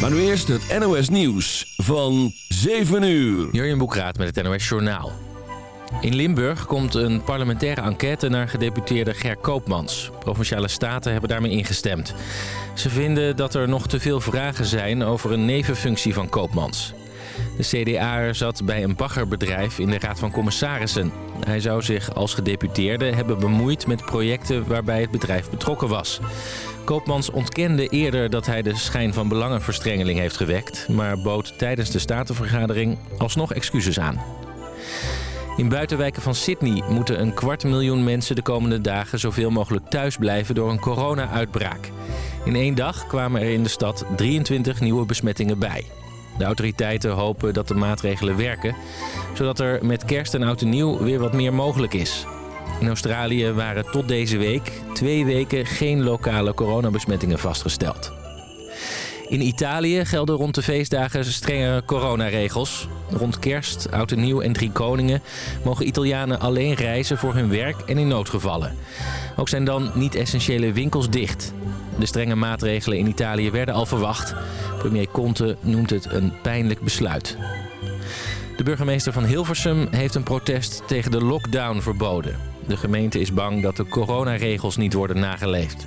Maar nu eerst het NOS Nieuws van 7 uur. Jurjen Boekraat met het NOS Journaal. In Limburg komt een parlementaire enquête naar gedeputeerde Ger Koopmans. Provinciale staten hebben daarmee ingestemd. Ze vinden dat er nog te veel vragen zijn over een nevenfunctie van Koopmans. De CDA zat bij een baggerbedrijf in de Raad van Commissarissen. Hij zou zich als gedeputeerde hebben bemoeid met projecten waarbij het bedrijf betrokken was. Koopmans ontkende eerder dat hij de schijn van belangenverstrengeling heeft gewekt... maar bood tijdens de statenvergadering alsnog excuses aan. In buitenwijken van Sydney moeten een kwart miljoen mensen de komende dagen zoveel mogelijk thuis blijven door een corona-uitbraak. In één dag kwamen er in de stad 23 nieuwe besmettingen bij. De autoriteiten hopen dat de maatregelen werken, zodat er met kerst en oud en nieuw weer wat meer mogelijk is. In Australië waren tot deze week twee weken geen lokale coronabesmettingen vastgesteld. In Italië gelden rond de feestdagen strenge coronaregels. Rond kerst, oud en nieuw en drie koningen mogen Italianen alleen reizen voor hun werk en in noodgevallen. Ook zijn dan niet-essentiële winkels dicht. De strenge maatregelen in Italië werden al verwacht. Premier Conte noemt het een pijnlijk besluit. De burgemeester van Hilversum heeft een protest tegen de lockdown verboden. De gemeente is bang dat de coronaregels niet worden nageleefd.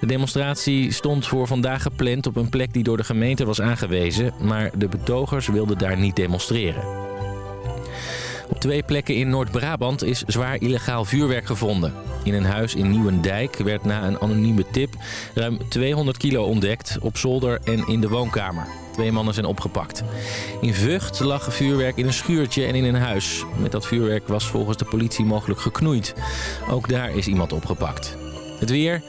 De demonstratie stond voor vandaag gepland op een plek die door de gemeente was aangewezen... maar de betogers wilden daar niet demonstreren. Op twee plekken in Noord-Brabant is zwaar illegaal vuurwerk gevonden. In een huis in Nieuwendijk werd na een anonieme tip ruim 200 kilo ontdekt op zolder en in de woonkamer. Twee mannen zijn opgepakt. In Vught lag vuurwerk in een schuurtje en in een huis. Met dat vuurwerk was volgens de politie mogelijk geknoeid. Ook daar is iemand opgepakt. Het weer.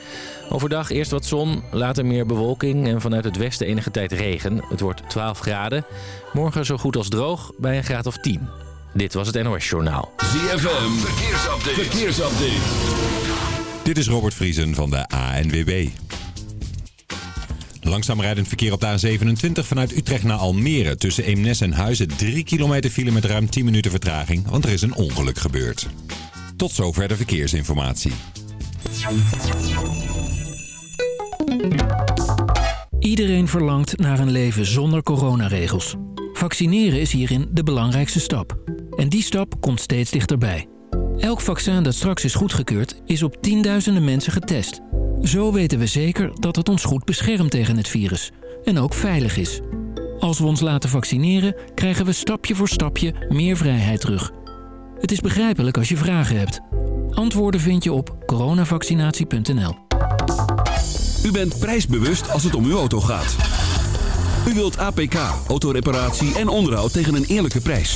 Overdag eerst wat zon, later meer bewolking en vanuit het westen enige tijd regen. Het wordt 12 graden. Morgen zo goed als droog bij een graad of 10. Dit was het NOS Journaal. ZFM, verkeersupdate. verkeersupdate. Dit is Robert Vriesen van de ANWB. Langzaam rijdend verkeer op de A27 vanuit Utrecht naar Almere. Tussen Eemnes en Huizen 3 kilometer file met ruim 10 minuten vertraging, want er is een ongeluk gebeurd. Tot zover de verkeersinformatie. Iedereen verlangt naar een leven zonder coronaregels. Vaccineren is hierin de belangrijkste stap. En die stap komt steeds dichterbij. Elk vaccin dat straks is goedgekeurd is op tienduizenden mensen getest. Zo weten we zeker dat het ons goed beschermt tegen het virus. En ook veilig is. Als we ons laten vaccineren, krijgen we stapje voor stapje meer vrijheid terug. Het is begrijpelijk als je vragen hebt. Antwoorden vind je op coronavaccinatie.nl. U bent prijsbewust als het om uw auto gaat. U wilt APK, autoreparatie en onderhoud tegen een eerlijke prijs.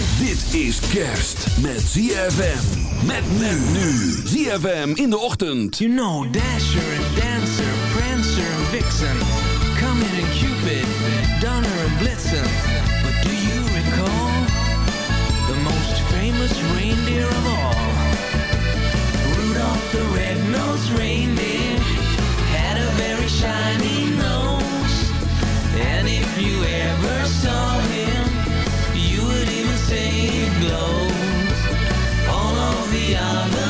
Dit is kerst met ZFM. Met men nu. ZFM in de ochtend. You know Dasher and Dancer, Prancer and Vixen, Comet and Cupid, Donner and Blitzen. But do you recall the most famous reindeer of all? Rudolph the red-nosed reindeer had a very shiny nose. And if you ever saw him, glows. All of the other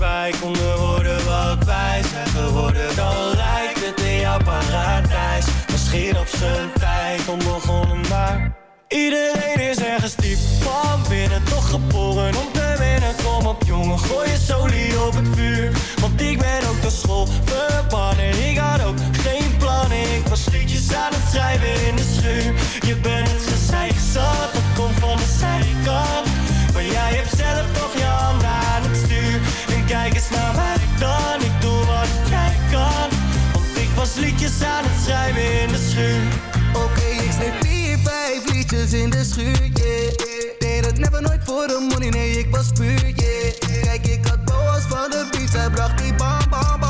wij konden worden wat wij zijn geworden. Dan lijkt het in jouw paradijs. Misschien op zijn tijd onbegonnen, maar... Iedereen is ergens diep van binnen, toch geboren om te winnen. Kom op jongen, gooi je solie op het vuur. Want ik ben ook naar school verbannen. Ik had ook geen plannen, ik was liedjes aan het schrijven in de schuur. Je bent het gezeik zat, dat komt van de zijkant. Aan het schrijven in de schuur. Oké, ik schreef vier, vijf liedjes in de schuur, yeah. Deed het never nooit voor de money, nee, ik was puur, yeah. Kijk, ik had boas van de beats, hij bracht die bam, bam, bam.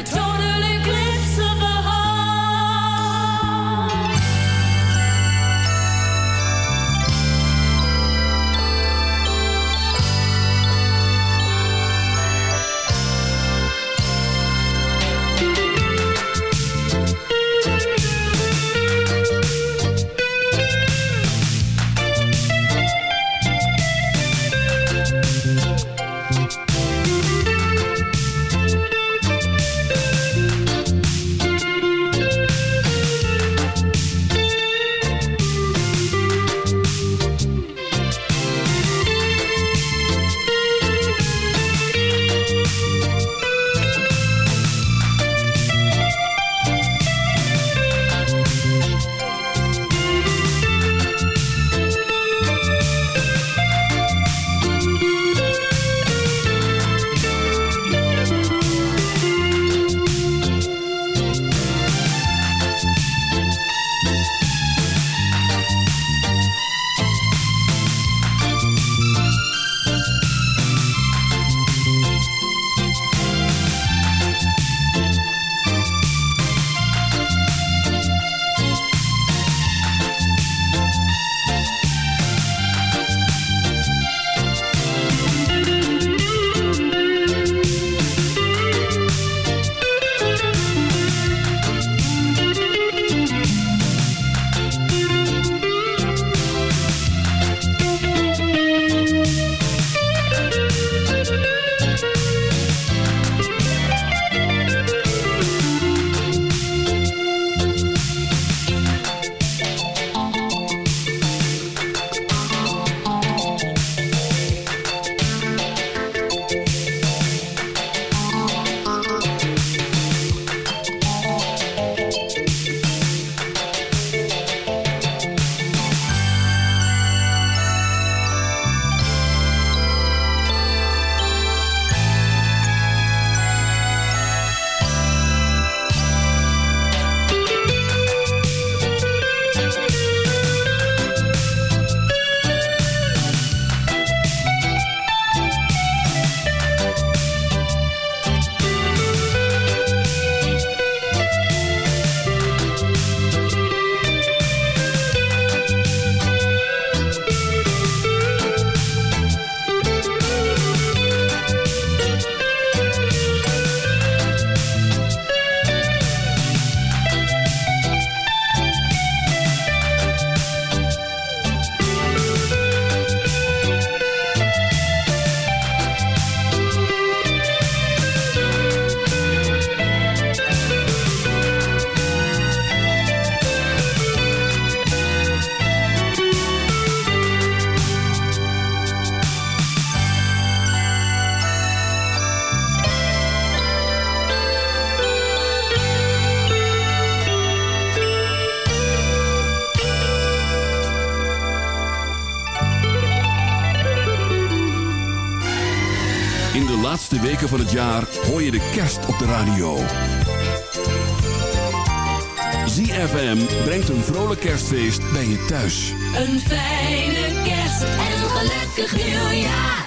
A jaar hoor je de kerst op de radio. ZFM brengt een vrolijk kerstfeest bij je thuis. Een fijne kerst en een gelukkig nieuwjaar.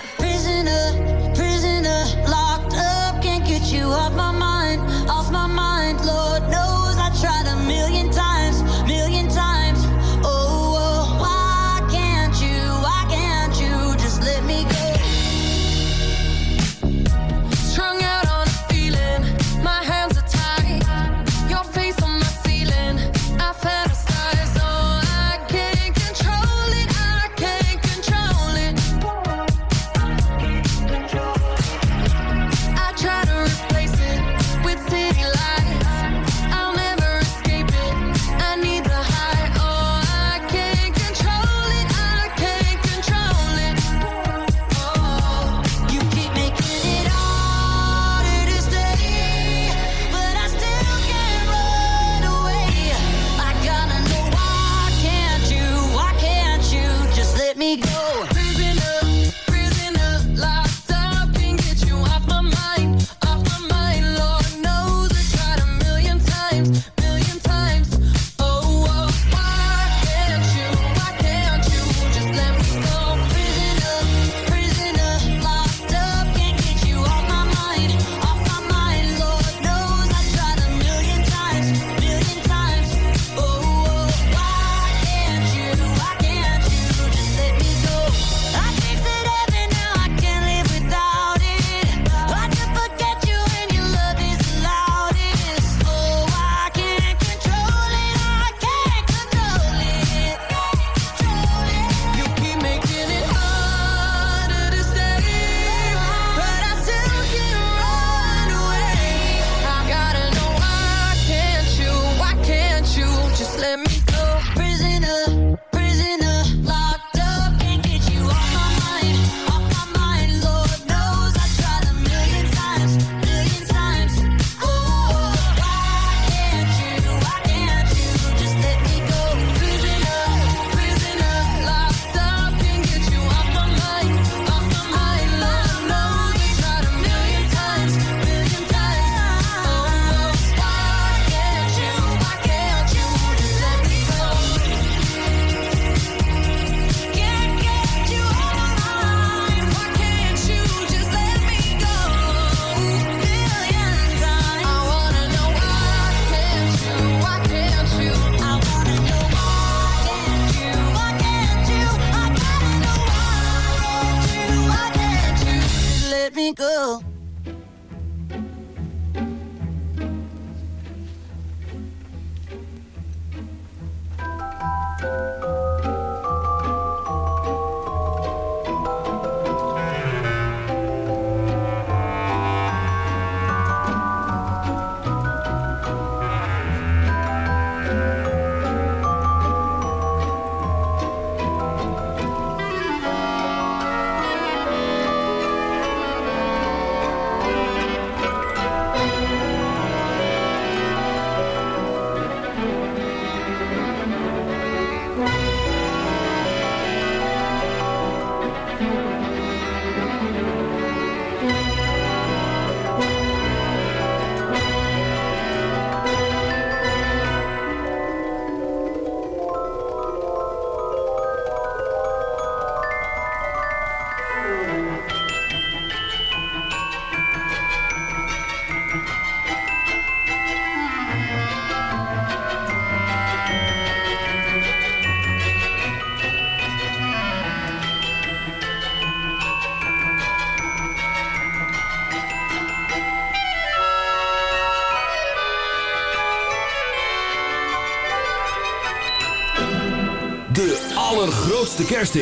De kerst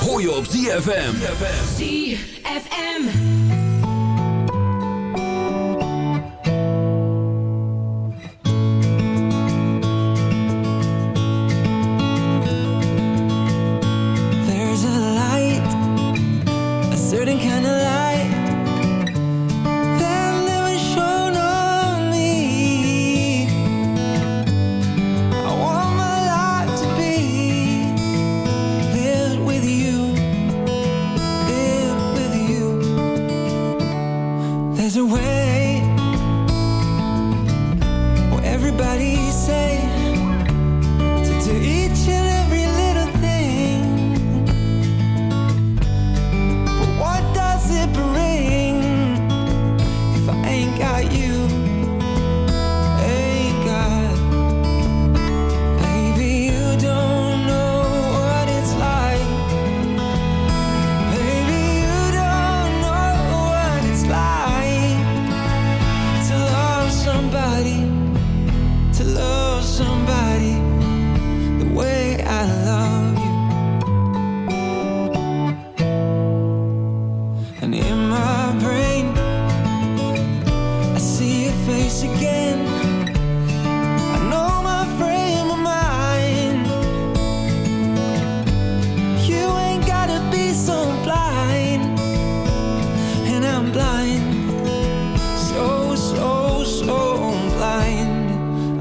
hoor je op ZFM. ZFM.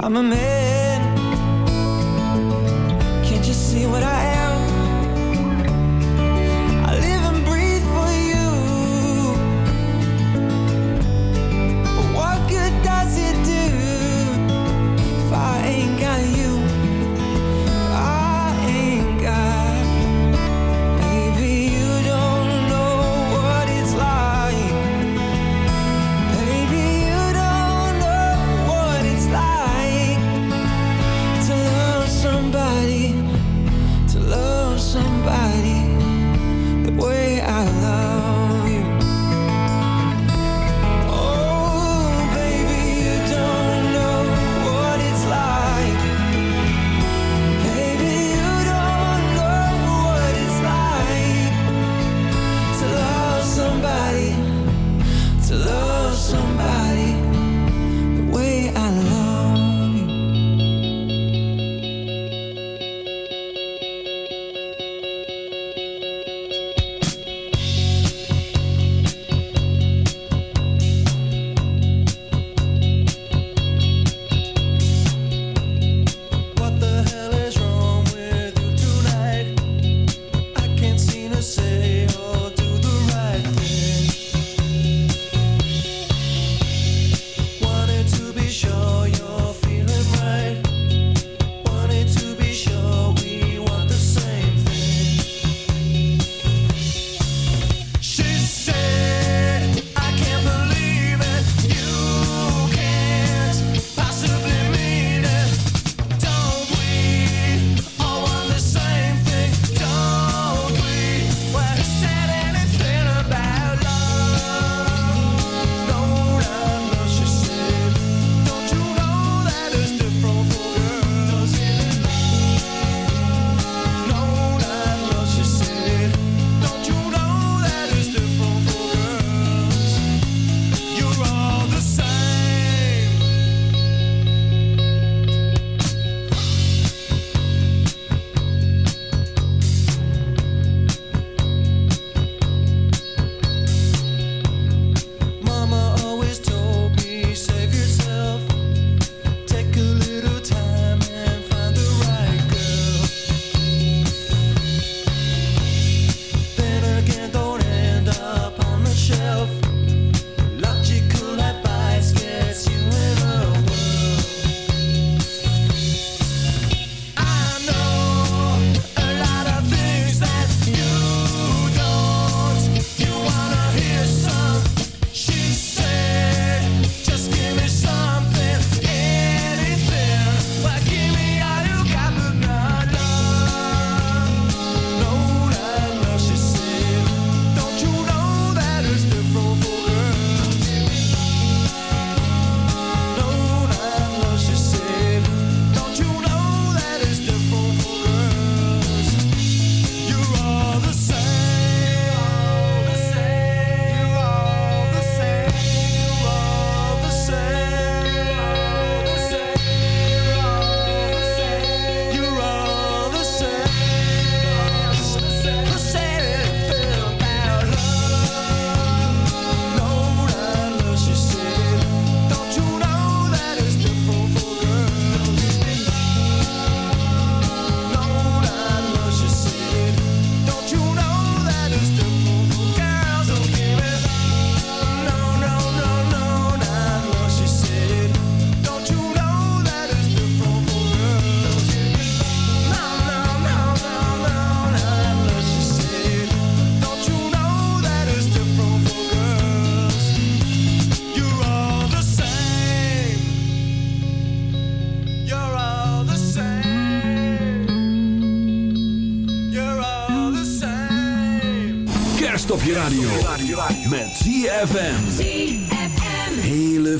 I'm a man.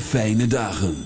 fijne dagen.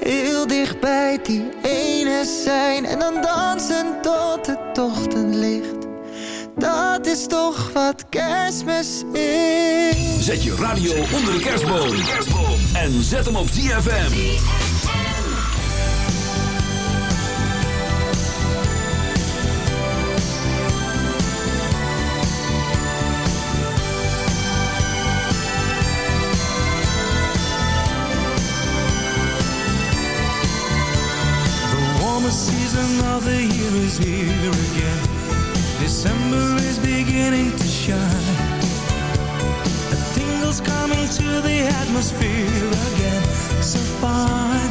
heel dichtbij die ene zijn en dan dansen tot het ochtendlicht. Dat is toch wat kerstmis is. Zet je radio onder de kerstboom. En zet hem op ZFM. Year is here again. December is beginning to shine. A tingle's coming to the atmosphere again. So fine,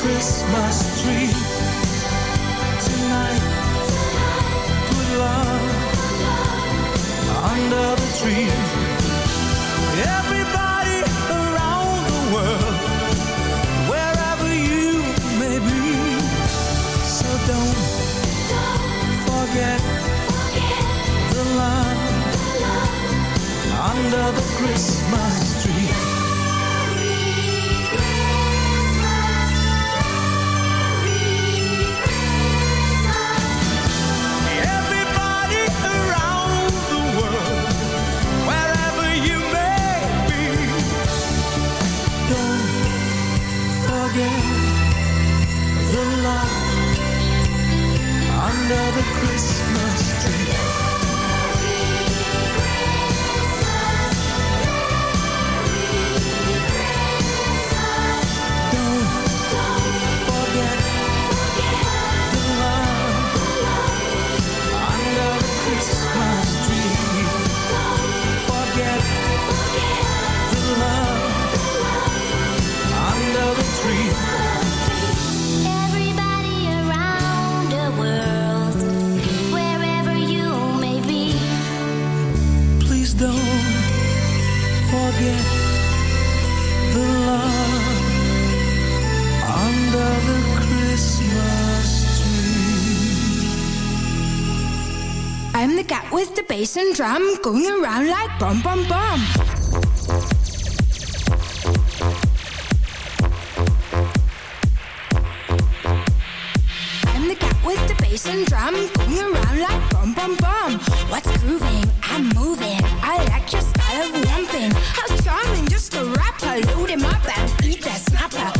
Christmas tree bass and drum going around like bum bum bum. I'm the cat with the bass and drum going around like bum bum bum. What's grooving? I'm moving. I like your style of lumping. How charming, just a rapper. Load him up and eat that snapper.